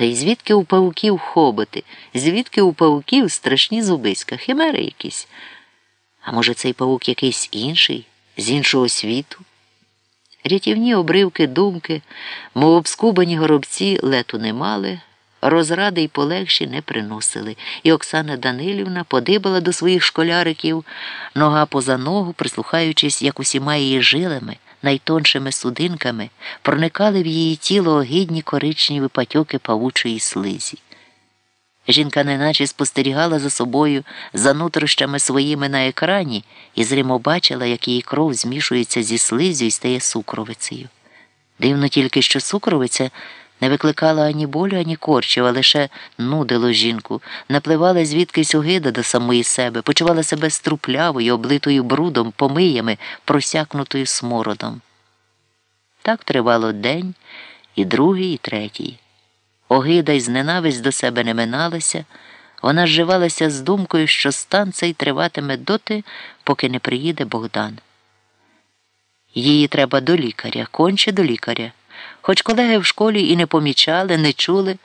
Та й звідки у павуків хоботи, звідки у павуків страшні зубиська, химери якісь. А може, цей павук якийсь інший, з іншого світу? Рятівні обривки, думки, мов обскубані горобці лету не мали, розради й полегші не приносили, і Оксана Данилівна подибала до своїх школяриків, нога поза ногу, прислухаючись, як усіма її жилами, найтоншими судинками, проникали в її тіло огідні коричневі патьоки павучої слизі. Жінка неначе спостерігала за собою, за нутрощами своїми на екрані, і зримо бачила, як її кров змішується зі слизю і стає сукровицею. Дивно тільки, що сукровиця не викликала ані болю, ані корчів, а лише нудило жінку, напливала звідкись огида до самої себе, почувала себе струплявою, облитою брудом, помиями, просякнутою смородом. Так тривало день, і другий, і третій. Огида й зненависть до себе не миналася, вона зживалася з думкою, що стан цей триватиме доти, поки не приїде Богдан. Її треба до лікаря, конче до лікаря. Хоч колеги в школі і не помічали, не чули,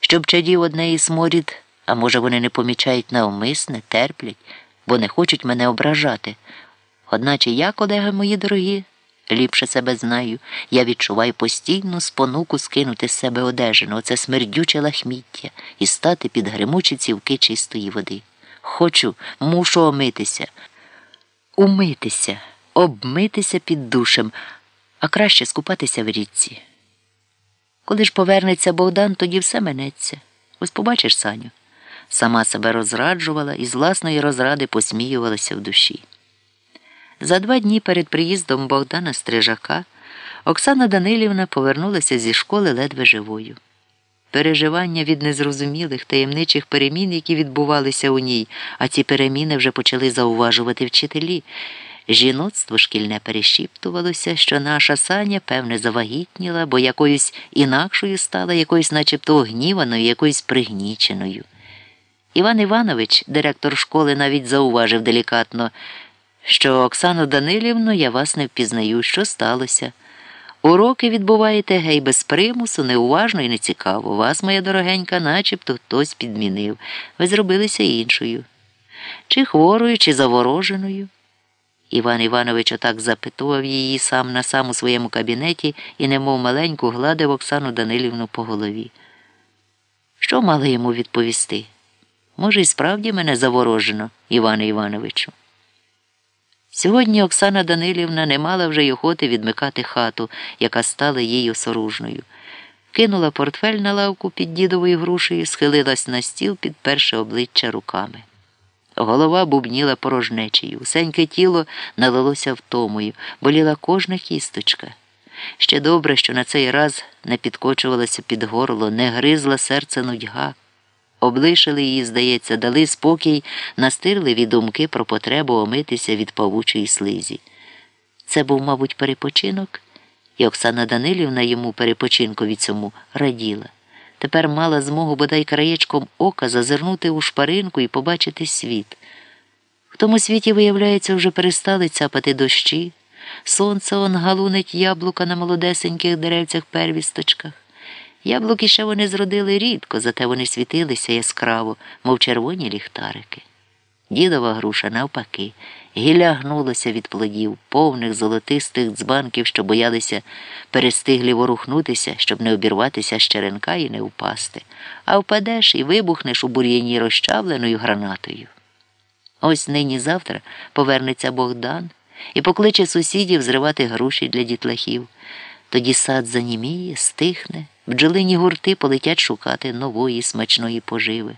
щоб чадів однеї сморід, а може, вони не помічають навмисне, терплять, бо не хочуть мене ображати. Одначе я, колеги мої дорогі, ліпше себе знаю, я відчуваю постійну спонуку скинути з себе одежину, оце смердюче лахміття і стати під гримучі цівки чистої води. Хочу, мушу омитися, умитися, обмитися під душем, а краще скупатися в річці. Коли ж повернеться Богдан, тоді все минеться. Ось побачиш, Саню. Сама себе розраджувала і з власної розради посміювалася в душі. За два дні перед приїздом Богдана Стрижака Оксана Данилівна повернулася зі школи ледве живою. Переживання від незрозумілих таємничих перемін, які відбувалися у ній, а ці переміни вже почали зауважувати вчителі. Жіноцтво шкільне перешіптувалося, що наша Саня, певне, завагітніла, бо якоюсь інакшою стала, якоюсь начебто огніваною, якоюсь пригніченою. Іван Іванович, директор школи, навіть зауважив делікатно що Оксану Данилівну я вас не впізнаю, що сталося. Уроки відбуваєте гей без примусу, неуважно і нецікаво. Вас, моя дорогенька, начебто хтось підмінив. Ви зробилися іншою. Чи хворою, чи завороженою. Іван Іванович отак запитував її сам на сам у своєму кабінеті і, немов маленьку, гладив Оксану Данилівну по голові. Що мали йому відповісти? Може, і справді мене заворожено, Іване Івановичу. Сьогодні Оксана Данилівна не мала вже й охоти відмикати хату, яка стала їй осоружною. Кинула портфель на лавку під дідовою грушею, схилилась на стіл під перше обличчя руками. Голова бубніла порожнечею, усеньке тіло налилося втомою, боліла кожна кісточка. Ще добре, що на цей раз не підкочувалася під горло, не гризла серце нудьга. Облишили її, здається, дали спокій, настирливі думки про потребу омитися від павучої слизі. Це був, мабуть, перепочинок, і Оксана Данилівна йому перепочинкові цьому раділа. Тепер мала змогу бодай краєчком ока зазирнути у шпаринку і побачити світ. В тому світі, виявляється, вже перестали цяпати дощі, сонце он галунить яблука на молодесеньких деревцях первісточках. Яблуки ще вони зродили рідко, зате вони світилися яскраво, мов червоні ліхтарики. Дідова груша, навпаки, гілля гнулося від плодів, повних золотистих дзбанків, що боялися перестиглі ворухнутися, щоб не обірватися з черенка і не впасти, а впадеш і вибухнеш у бур'яні розчавленою гранатою. Ось нині завтра повернеться Богдан і покличе сусідів зривати груші для дітлахів. Тоді сад заніміє, стихне, бджолині гурти полетять шукати нової смачної поживи.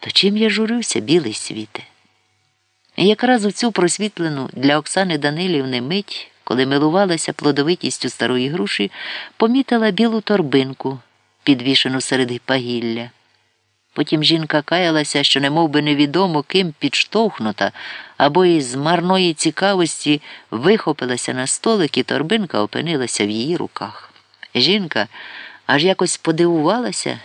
То чим я журюся, білий світе? Якраз у цю просвітлену для Оксани Данилівни мить, коли милувалася плодовитістю старої груші, помітила білу торбинку, підвішену серед пагілля. Потім жінка каялася, що не би невідомо ким підштовхнута, або із марної цікавості вихопилася на столик, і торбинка опинилася в її руках. Жінка аж якось подивувалася,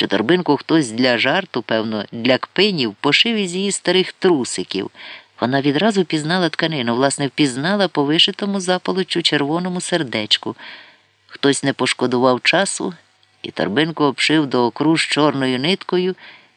що торбинку хтось для жарту, певно, для кпинів пошив із її старих трусиків. Вона відразу пізнала тканину, власне, впізнала по вишитому заполочу червоному сердечку. Хтось не пошкодував часу і торбинку обшив до окруж чорною ниткою